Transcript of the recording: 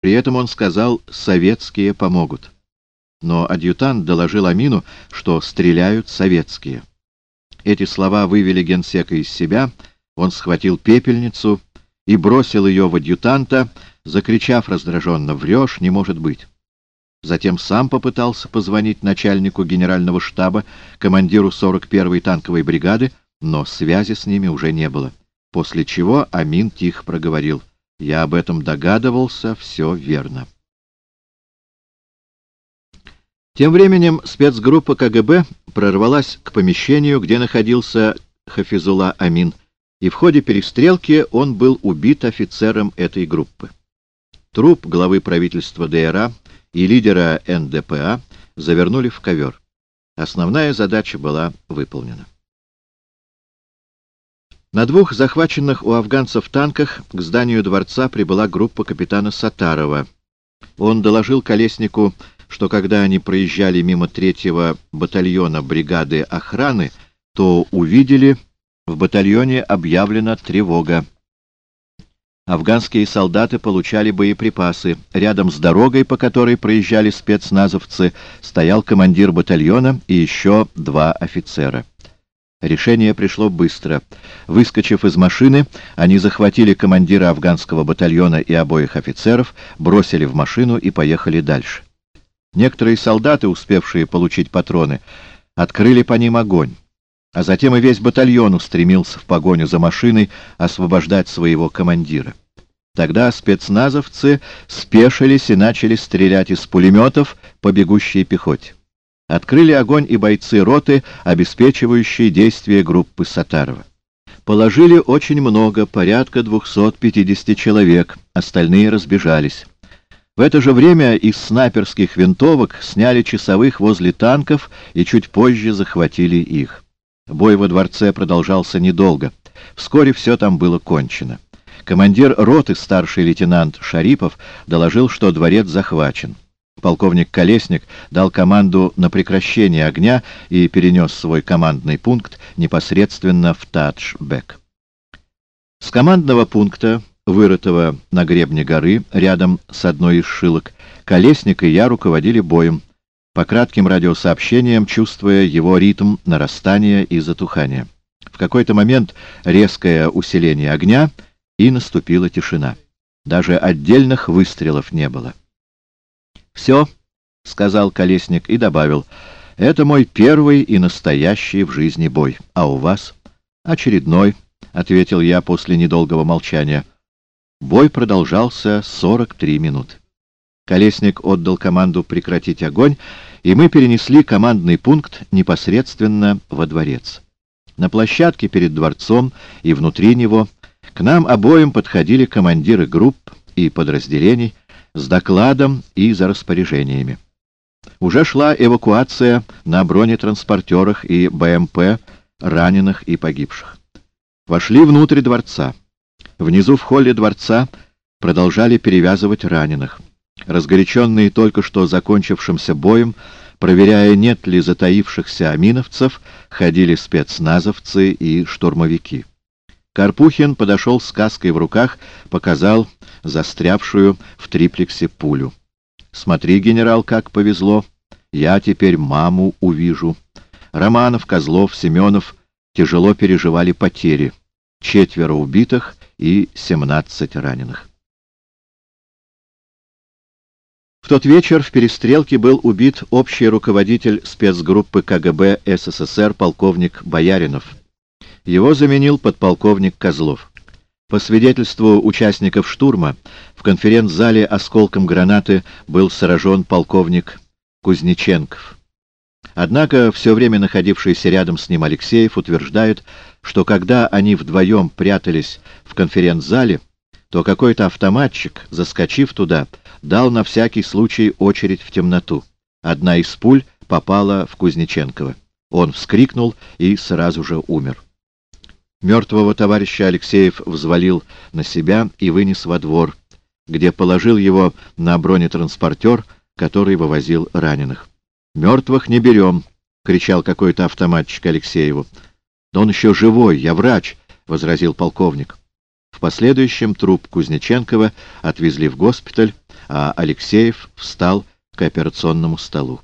При этом он сказал «советские помогут». Но адъютант доложил Амину, что стреляют советские. Эти слова вывели генсека из себя, он схватил пепельницу и бросил ее в адъютанта, закричав раздраженно «Врешь, не может быть!». Затем сам попытался позвонить начальнику генерального штаба, командиру 41-й танковой бригады, но связи с ними уже не было. После чего Амин тихо проговорил «Я об этом догадывался, все верно». Тем временем спецгруппа КГБ прорвалась к помещению, где находился Хафизула Амин, и в ходе перестрелки он был убит офицером этой группы. Труп главы правительства ДРА и лидера НДПА завернули в ковер. Основная задача была выполнена. На двух захваченных у афганцев танках к зданию дворца прибыла группа капитана Сатарова. Он доложил Колеснику, что когда они проезжали мимо третьего батальона бригады охраны, то увидели, в батальоне объявлена тревога. Афганские солдаты получали боеприпасы. Рядом с дорогой, по которой проезжали спецназовцы, стоял командир батальона и еще два офицера. Решение пришло быстро. Выскочив из машины, они захватили командира афганского батальона и обоих офицеров, бросили в машину и поехали дальше. Некоторые солдаты, успевшие получить патроны, открыли по ним огонь. А затем и весь батальон устремился в погоню за машиной освобождать своего командира. Тогда спецназовцы спешились и начали стрелять из пулеметов по бегущей пехоте. Открыли огонь и бойцы роты, обеспечивающие действия группы Сатарова. Положили очень много, порядка 250 человек, остальные разбежались. В это же время из снайперских винтовок сняли часовых возле танков и чуть позже захватили их. Бой во дворце продолжался недолго. Вскоре все там было кончено. Командир роты, старший лейтенант Шарипов, доложил, что дворец захвачен. Полковник Колесник дал команду на прекращение огня и перенес свой командный пункт непосредственно в Таджбек. С командного пункта, вырытого на гребне горы, рядом с одной из шилок, Колесник и я руководили боем, по кратким радиосообщениям, чувствуя его ритм нарастания и затухания. В какой-то момент резкое усиление огня, и наступила тишина. Даже отдельных выстрелов не было. «Все», — сказал Колесник и добавил, — «это мой первый и настоящий в жизни бой. А у вас?» «Очередной», — ответил я после недолгого молчания. Бой продолжался 43 минуты. Колесник отдал команду прекратить огонь, и мы перенесли командный пункт непосредственно во дворец. На площадке перед дворцом и внутри него к нам обоим подходили командиры групп и подразделений с докладом и за распоряжениями. Уже шла эвакуация на бронетранспортерах и БМП раненых и погибших. Вошли внутрь дворца. Внизу в холле дворца продолжали перевязывать раненых разгоряченные только что закончившимся боем, проверяя, нет ли затаившихся аминовцев, ходили спецназовцы и штурмовики. Карпухин подошел с каской в руках, показал застрявшую в триплексе пулю. «Смотри, генерал, как повезло. Я теперь маму увижу». Романов, Козлов, Семенов тяжело переживали потери. Четверо убитых и семнадцать раненых. В тот вечер в перестрелке был убит общий руководитель спецгруппы КГБ СССР полковник Бояринов. Его заменил подполковник Козлов. По свидетельству участников штурма, в конференц-зале осколком гранаты был сражен полковник Кузнеченков. Однако все время находившийся рядом с ним Алексеев утверждает, что когда они вдвоем прятались в конференц-зале, то какой-то автоматчик, заскочив туда, дал на всякий случай очередь в темноту. Одна из пуль попала в Кузнеченкова. Он вскрикнул и сразу же умер. Мертвого товарища Алексеев взвалил на себя и вынес во двор, где положил его на бронетранспортер, который вывозил раненых. «Мертвых не берем!» — кричал какой-то автоматчик Алексееву. «Да он еще живой, я врач!» — возразил полковник. В последующем труп Кузнеченкова отвезли в госпиталь, а Алексеев встал к операционному столу.